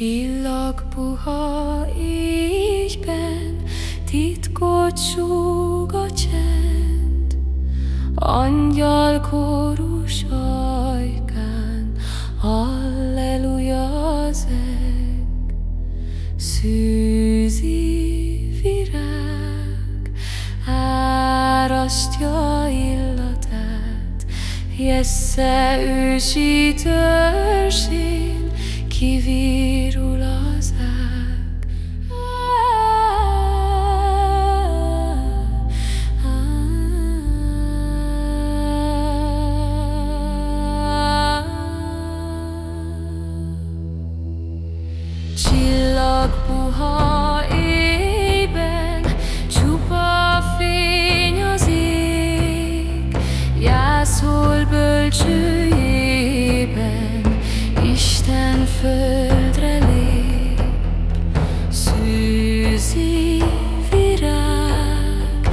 Csillag puha éjben, titkot súg a csend, Angyal kórus ajkán, halleluja az eg, Szűzi virág, árasztja illatát, Jessze ősi törzsén, kivír, Csillag puha éjben, csupa fény az ég, Isten földre lép. Szűzi virág,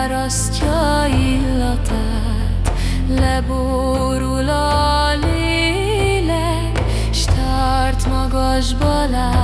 árasztja illatát, a las bolas.